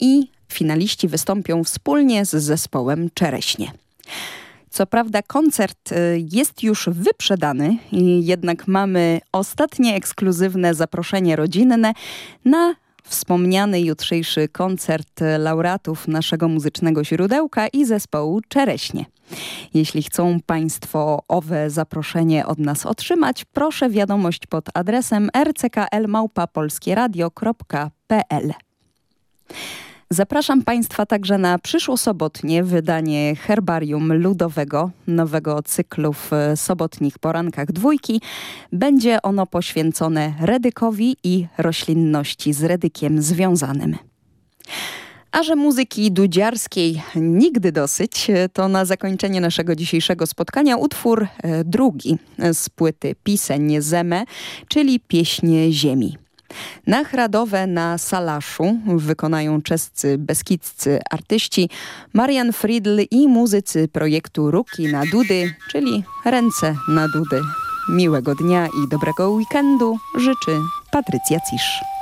i finaliści wystąpią wspólnie z zespołem Czereśnie. Co prawda koncert y, jest już wyprzedany, jednak mamy ostatnie ekskluzywne zaproszenie rodzinne na wspomniany jutrzejszy koncert laureatów naszego muzycznego źródełka i zespołu Czereśnie. Jeśli chcą Państwo owe zaproszenie od nas otrzymać, proszę wiadomość pod adresem rcklmałpapolskieradio.pl. Zapraszam Państwa także na przyszłosobotnie wydanie Herbarium Ludowego, nowego cyklu w sobotnich porankach dwójki. Będzie ono poświęcone redykowi i roślinności z redykiem związanym. A że muzyki dudziarskiej nigdy dosyć, to na zakończenie naszego dzisiejszego spotkania utwór e, drugi z płyty Piseń Zeme, czyli Pieśnie Ziemi. Nachradowe na Salaszu wykonają czescy beskidzcy artyści Marian Friedl i muzycy projektu Ruki na Dudy, czyli Ręce na Dudy. Miłego dnia i dobrego weekendu życzy Patrycja Cisz.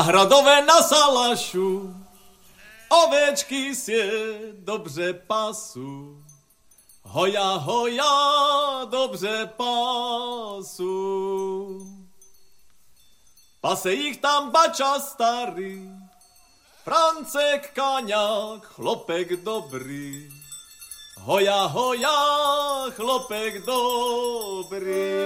Nahradowe na Salasiu Oweczki się dobrze pasu. Hoja, hoja, dobrze pasu. Pasę ich tam bacia stary Francek, kaniak, chlopek dobry Hoja, hoja, chlopek dobry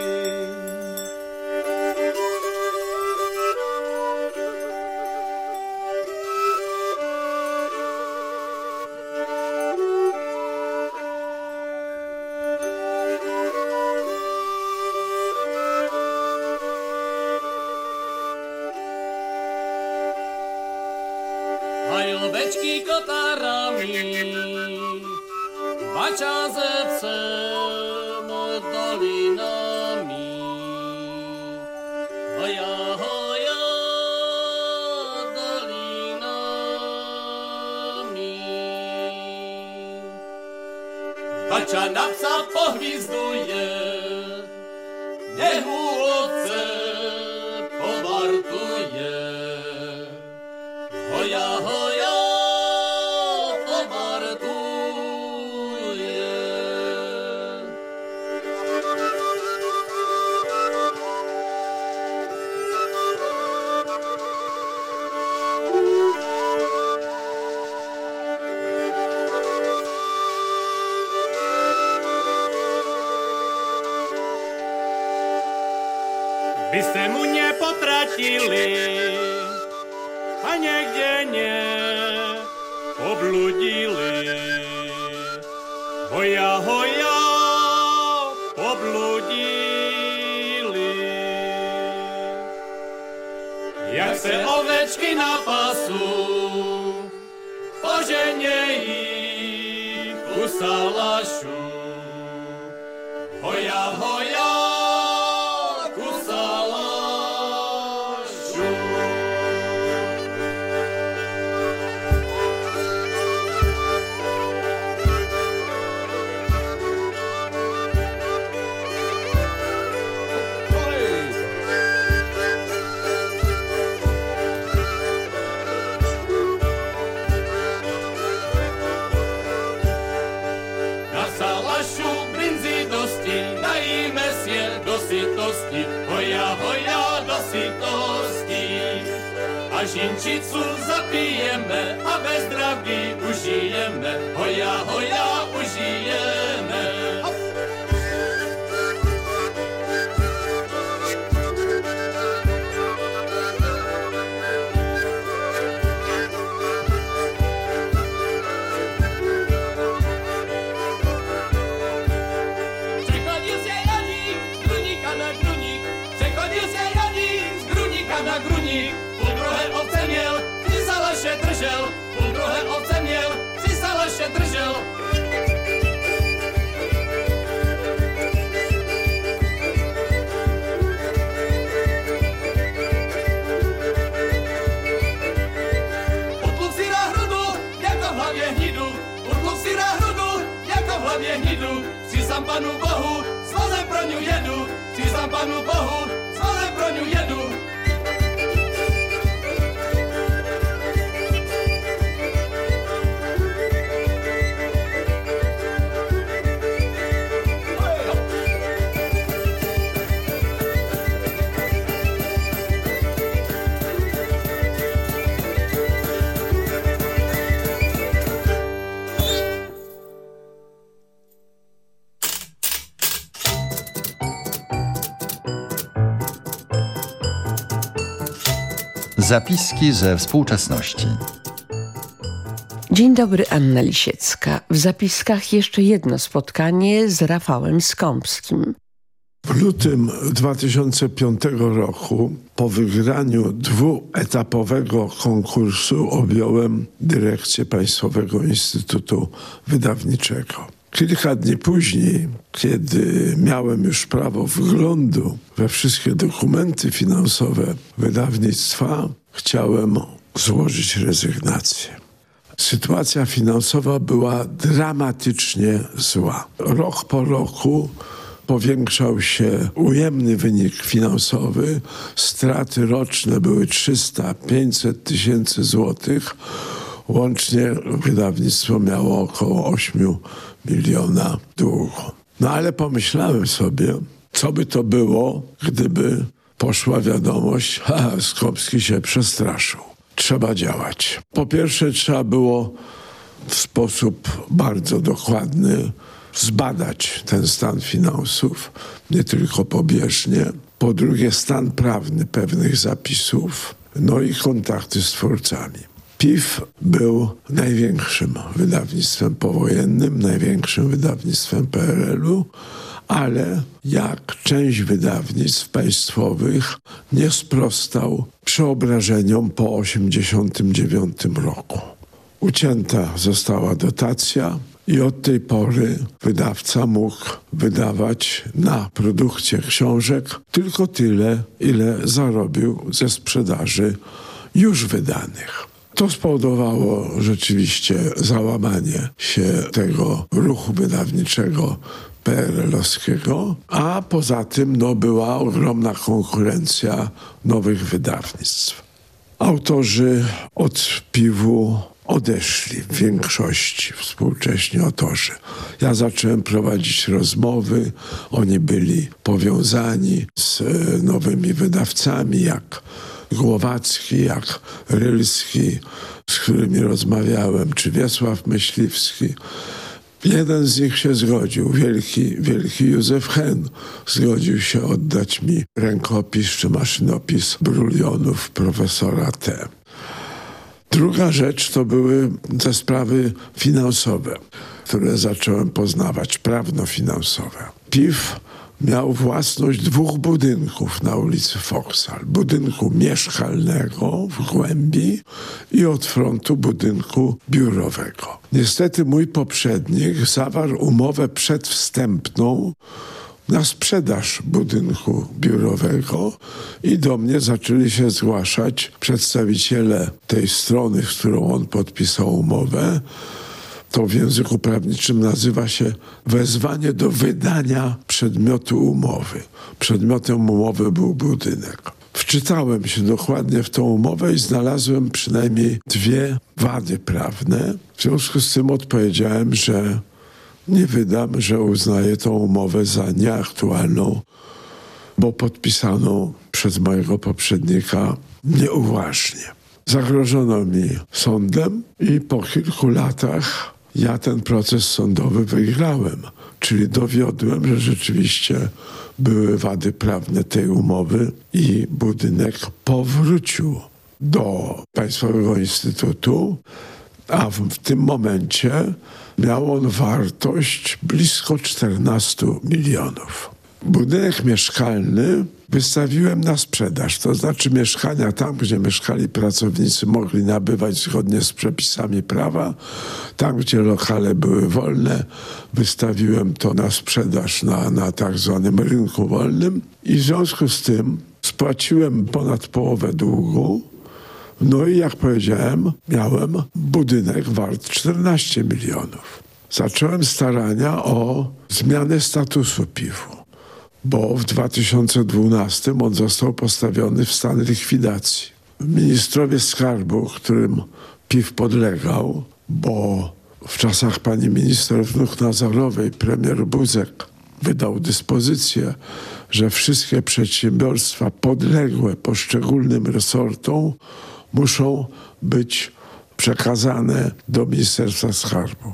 A žinčicu zapijeme a ve zdraví užijeme, hoja, hoja, pro ňu jedu, přísám panu Bohu, s pro ňu jedu. Zapiski ze współczesności. Dzień dobry, Anna Lisiecka. W zapiskach jeszcze jedno spotkanie z Rafałem Skąpskim. W lutym 2005 roku po wygraniu dwuetapowego konkursu objąłem dyrekcję Państwowego Instytutu Wydawniczego. Kilka dni później, kiedy miałem już prawo wglądu we wszystkie dokumenty finansowe wydawnictwa, chciałem złożyć rezygnację. Sytuacja finansowa była dramatycznie zła. Rok po roku powiększał się ujemny wynik finansowy. Straty roczne były 300-500 tysięcy złotych. Łącznie wydawnictwo miało około 8 miliona długu. No ale pomyślałem sobie, co by to było, gdyby poszła wiadomość, *laughs* ha, Skopski się przestraszył. Trzeba działać. Po pierwsze trzeba było w sposób bardzo dokładny zbadać ten stan finansów, nie tylko pobieżnie. Po drugie, stan prawny pewnych zapisów, no i kontakty z twórcami. PIF był największym wydawnictwem powojennym, największym wydawnictwem PRL-u, ale jak część wydawnictw państwowych nie sprostał przeobrażeniom po 1989 roku. Ucięta została dotacja, i od tej pory wydawca mógł wydawać na produkcję książek tylko tyle, ile zarobił ze sprzedaży już wydanych. To spowodowało rzeczywiście załamanie się tego ruchu wydawniczego PRL-owskiego, a poza tym no, była ogromna konkurencja nowych wydawnictw. Autorzy od piwu odeszli w większości współcześni autorzy. Ja zacząłem prowadzić rozmowy, oni byli powiązani z e, nowymi wydawcami, jak Głowacki, jak Rylski, z którymi rozmawiałem, czy Wiesław Myśliwski. Jeden z nich się zgodził, wielki, wielki Józef Hen, zgodził się oddać mi rękopis czy maszynopis brulionów profesora T. Druga rzecz to były te sprawy finansowe, które zacząłem poznawać, prawno-finansowe. PIF miał własność dwóch budynków na ulicy Foksal. Budynku mieszkalnego w głębi i od frontu budynku biurowego. Niestety mój poprzednik zawarł umowę przedwstępną na sprzedaż budynku biurowego i do mnie zaczęli się zgłaszać przedstawiciele tej strony, z którą on podpisał umowę. To w języku prawniczym nazywa się wezwanie do wydania przedmiotu umowy. Przedmiotem umowy był budynek. Wczytałem się dokładnie w tą umowę i znalazłem przynajmniej dwie wady prawne. W związku z tym odpowiedziałem, że nie wydam, że uznaję tą umowę za nieaktualną, bo podpisaną przez mojego poprzednika nieuważnie. Zagrożono mi sądem i po kilku latach ja ten proces sądowy wygrałem, czyli dowiodłem, że rzeczywiście były wady prawne tej umowy i budynek powrócił do Państwowego Instytutu, a w, w tym momencie miał on wartość blisko 14 milionów. Budynek mieszkalny wystawiłem na sprzedaż, to znaczy mieszkania tam, gdzie mieszkali pracownicy, mogli nabywać zgodnie z przepisami prawa. Tam, gdzie lokale były wolne, wystawiłem to na sprzedaż na, na tak zwanym rynku wolnym i w związku z tym spłaciłem ponad połowę długu. No i jak powiedziałem, miałem budynek wart 14 milionów. Zacząłem starania o zmianę statusu piwu, bo w 2012 on został postawiony w stan likwidacji. Ministrowie skarbu, którym piw podlegał, bo w czasach pani minister wnuk Nazarowej premier Buzek wydał dyspozycję, że wszystkie przedsiębiorstwa podległe poszczególnym resortom muszą być przekazane do Ministerstwa Skarbu.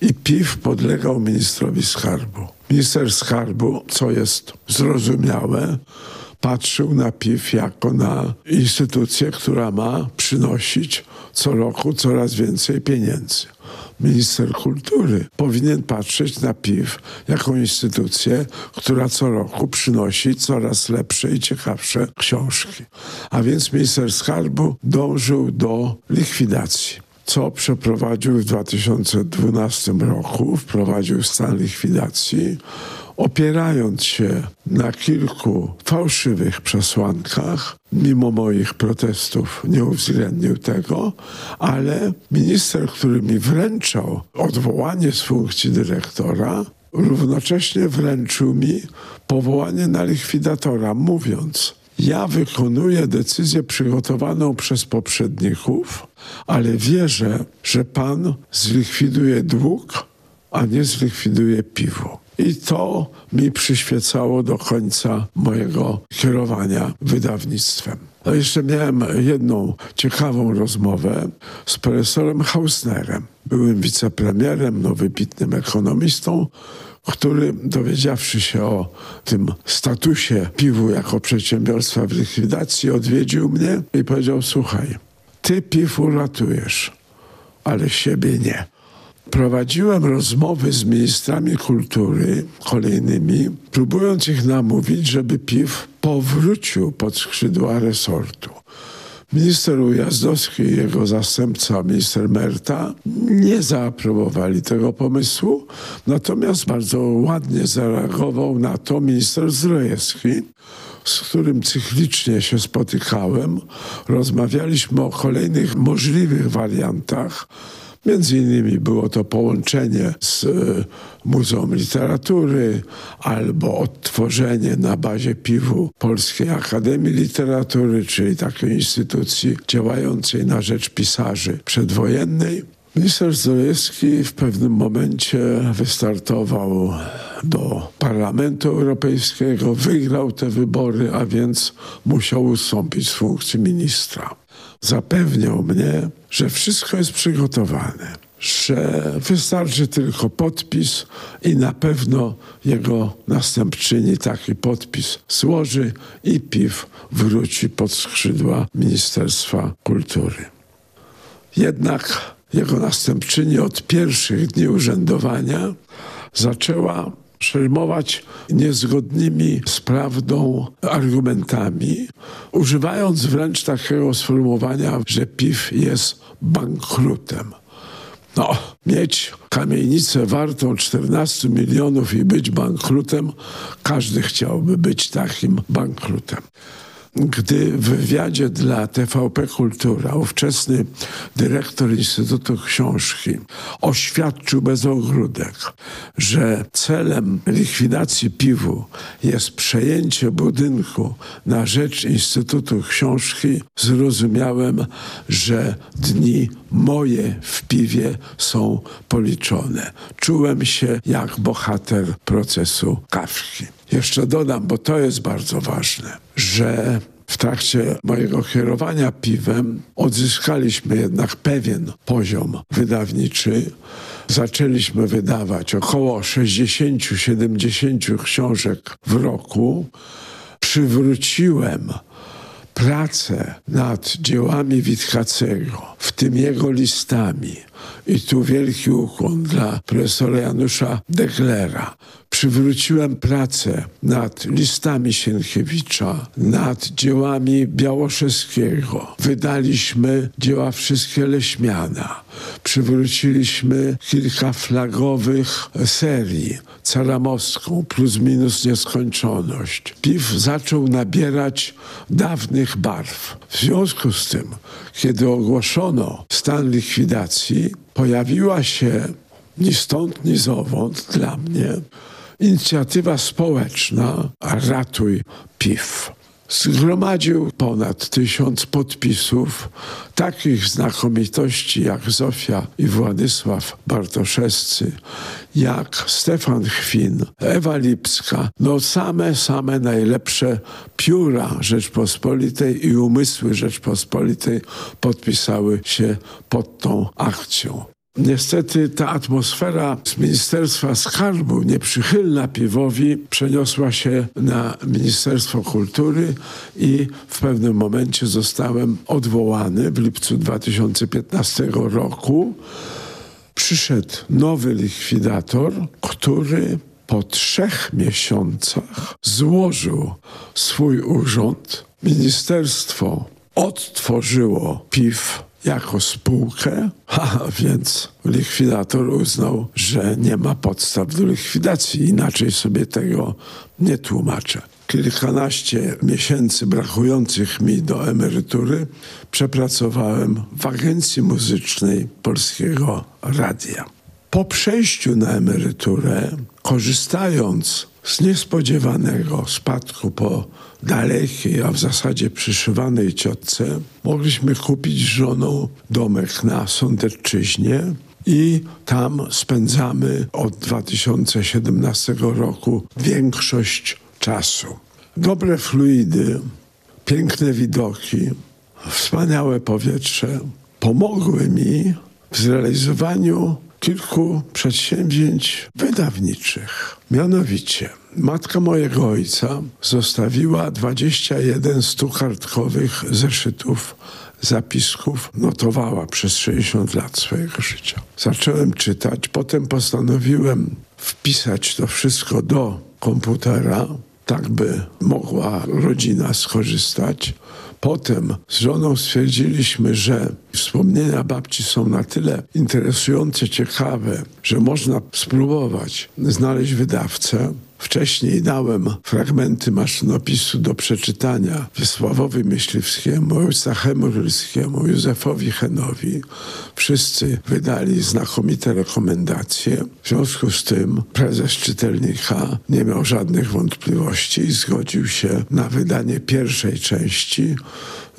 I PIW podlegał ministrowi skarbu. Minister skarbu, co jest zrozumiałe, patrzył na PIW jako na instytucję, która ma przynosić co roku coraz więcej pieniędzy. Minister kultury powinien patrzeć na PIW jako instytucję, która co roku przynosi coraz lepsze i ciekawsze książki. A więc minister skarbu dążył do likwidacji co przeprowadził w 2012 roku, wprowadził stan likwidacji, opierając się na kilku fałszywych przesłankach, mimo moich protestów nie uwzględnił tego, ale minister, który mi wręczał odwołanie z funkcji dyrektora, równocześnie wręczył mi powołanie na likwidatora, mówiąc, ja wykonuję decyzję przygotowaną przez poprzedników, ale wierzę, że pan zlikwiduje dług, a nie zlikwiduje piwo. I to mi przyświecało do końca mojego kierowania wydawnictwem. No jeszcze miałem jedną ciekawą rozmowę z profesorem Hausnerem, byłym wicepremierem, no wybitnym ekonomistą, który dowiedziawszy się o tym statusie piwu jako przedsiębiorstwa w likwidacji, odwiedził mnie i powiedział: Słuchaj, ty piw uratujesz, ale siebie nie. Prowadziłem rozmowy z ministrami kultury kolejnymi, próbując ich namówić, żeby PIW powrócił pod skrzydła resortu. Minister Ujazdowski i jego zastępca, minister Merta, nie zaaprobowali tego pomysłu, natomiast bardzo ładnie zareagował na to minister Zdrojewski, z którym cyklicznie się spotykałem. Rozmawialiśmy o kolejnych możliwych wariantach. Między innymi było to połączenie z e, Muzeum Literatury albo odtworzenie na bazie piwu Polskiej Akademii Literatury, czyli takiej instytucji działającej na rzecz pisarzy przedwojennej. Minister Zdrojewski w pewnym momencie wystartował do Parlamentu Europejskiego, wygrał te wybory, a więc musiał ustąpić z funkcji ministra zapewniał mnie, że wszystko jest przygotowane, że wystarczy tylko podpis i na pewno jego następczyni taki podpis złoży i PIW wróci pod skrzydła Ministerstwa Kultury. Jednak jego następczyni od pierwszych dni urzędowania zaczęła przejmować niezgodnymi z prawdą argumentami, używając wręcz takiego sformułowania, że PIW jest bankrutem. No, mieć kamienicę wartą 14 milionów i być bankrutem, każdy chciałby być takim bankrutem gdy w wywiadzie dla TVP Kultura ówczesny dyrektor Instytutu Książki oświadczył bez ogródek, że celem likwidacji piwu jest przejęcie budynku na rzecz Instytutu Książki, zrozumiałem, że dni moje w piwie są policzone. Czułem się jak bohater procesu Kawki. Jeszcze dodam, bo to jest bardzo ważne, że w trakcie mojego kierowania piwem odzyskaliśmy jednak pewien poziom wydawniczy. Zaczęliśmy wydawać około 60-70 książek w roku. Przywróciłem pracę nad dziełami Witkacego, w tym jego listami. I tu wielki ukłon dla profesora Janusza Deglera. Przywróciłem pracę nad listami Sienkiewicza, nad dziełami Białoszewskiego. Wydaliśmy dzieła wszystkie Leśmiana. Przywróciliśmy kilka flagowych serii. Caramowską, plus minus nieskończoność. PIW zaczął nabierać dawnych barw. W związku z tym, kiedy ogłoszono stan likwidacji, pojawiła się ni stąd, ni zowąd dla mnie inicjatywa społeczna Ratuj PIW. Zgromadził ponad tysiąc podpisów takich znakomitości jak Zofia i Władysław Bartoszewscy, jak Stefan Chwin, Ewa Lipska, no same, same najlepsze pióra Rzeczpospolitej i umysły Rzeczpospolitej podpisały się pod tą akcją. Niestety ta atmosfera z Ministerstwa Skarbu, nieprzychylna piwowi, przeniosła się na Ministerstwo Kultury i w pewnym momencie zostałem odwołany w lipcu 2015 roku. Przyszedł nowy likwidator, który po trzech miesiącach złożył swój urząd. Ministerstwo odtworzyło PIW jako spółkę, *laughs* a więc likwidator uznał, że nie ma podstaw do likwidacji. Inaczej sobie tego nie tłumaczę. Kilkanaście miesięcy brakujących mi do emerytury przepracowałem w agencji muzycznej Polskiego Radia. Po przejściu na emeryturę, korzystając z niespodziewanego spadku po dalekiej, a w zasadzie przyszywanej ciotce, mogliśmy kupić żoną domek na Sądecczyźnie i tam spędzamy od 2017 roku większość czasu. Dobre fluidy, piękne widoki, wspaniałe powietrze pomogły mi w zrealizowaniu kilku przedsięwzięć wydawniczych. Mianowicie, matka mojego ojca zostawiła 21 stukartkowych zeszytów zapisków, notowała przez 60 lat swojego życia. Zacząłem czytać, potem postanowiłem wpisać to wszystko do komputera, tak by mogła rodzina skorzystać. Potem z żoną stwierdziliśmy, że wspomnienia babci są na tyle interesujące, ciekawe, że można spróbować znaleźć wydawcę. Wcześniej dałem fragmenty maszynopisu do przeczytania Wiesławowi Myśliwskiemu, Eustachemu Rylskiemu, Józefowi Henowi. Wszyscy wydali znakomite rekomendacje. W związku z tym prezes czytelnika nie miał żadnych wątpliwości i zgodził się na wydanie pierwszej części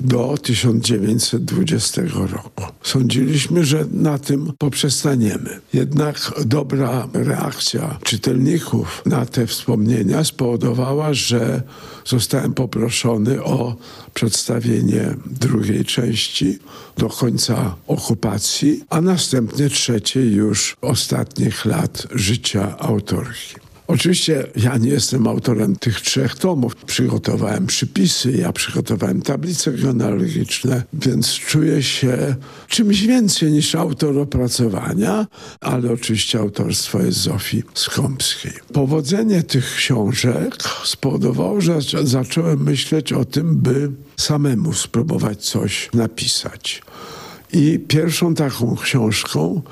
do 1920 roku. Sądziliśmy, że na tym poprzestaniemy. Jednak dobra reakcja czytelników na te wspomnienia spowodowała, że zostałem poproszony o przedstawienie drugiej części do końca okupacji, a następnie trzeciej już ostatnich lat życia autorki. Oczywiście ja nie jestem autorem tych trzech tomów. Przygotowałem przypisy, ja przygotowałem tablice genealogiczne, więc czuję się czymś więcej niż autor opracowania, ale oczywiście autorstwo jest Zofii Skąpskiej. Powodzenie tych książek spowodowało, że zacząłem myśleć o tym, by samemu spróbować coś napisać. I pierwszą taką książką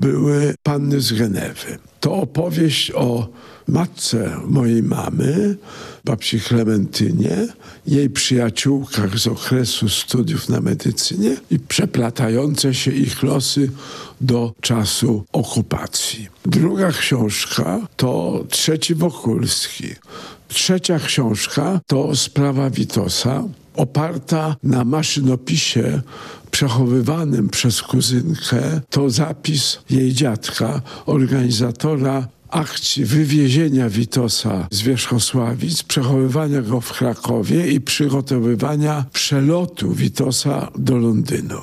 były Panny z Genewy. To opowieść o matce mojej mamy, babci Klementynie, jej przyjaciółkach z okresu studiów na medycynie i przeplatające się ich losy do czasu okupacji. Druga książka to Trzeci Wokulski. Trzecia książka to Sprawa Witosa, oparta na maszynopisie przechowywanym przez kuzynkę. To zapis jej dziadka, organizatora akcji wywiezienia Witosa z Wierzchosławic, przechowywania go w Krakowie i przygotowywania przelotu Witosa do Londynu.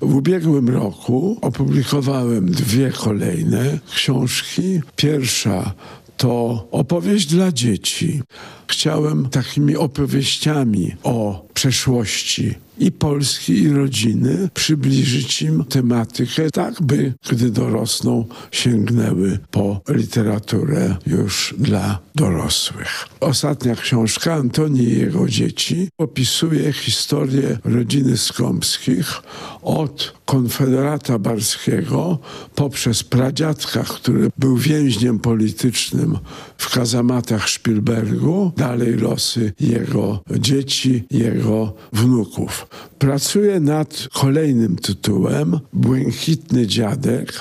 W ubiegłym roku opublikowałem dwie kolejne książki. Pierwsza to opowieść dla dzieci. Chciałem takimi opowieściami o przeszłości i Polski, i rodziny przybliżyć im tematykę, tak by, gdy dorosną, sięgnęły po literaturę już dla dorosłych. Ostatnia książka Antoni i jego dzieci opisuje historię rodziny Skąpskich od konfederata barskiego poprzez pradziadka, który był więźniem politycznym w kazamatach Szpilbergu, dalej losy jego dzieci, jego wnuków. Pracuję nad kolejnym tytułem Błękitny Dziadek.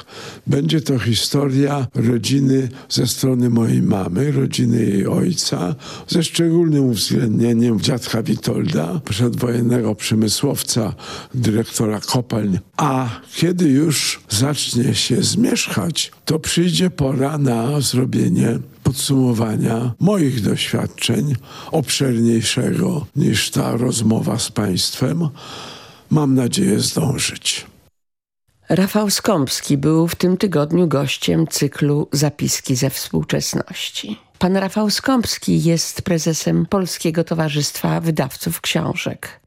Będzie to historia rodziny ze strony mojej mamy, rodziny jej ojca, ze szczególnym uwzględnieniem dziadka Witolda, przedwojennego przemysłowca, dyrektora kopalń. A kiedy już zacznie się zmierzchać, to przyjdzie pora na zrobienie podsumowania moich doświadczeń, obszerniejszego niż ta rozmowa z Państwem. Mam nadzieję zdążyć. Rafał Skąpski był w tym tygodniu gościem cyklu Zapiski ze współczesności. Pan Rafał Skąpski jest prezesem Polskiego Towarzystwa Wydawców Książek.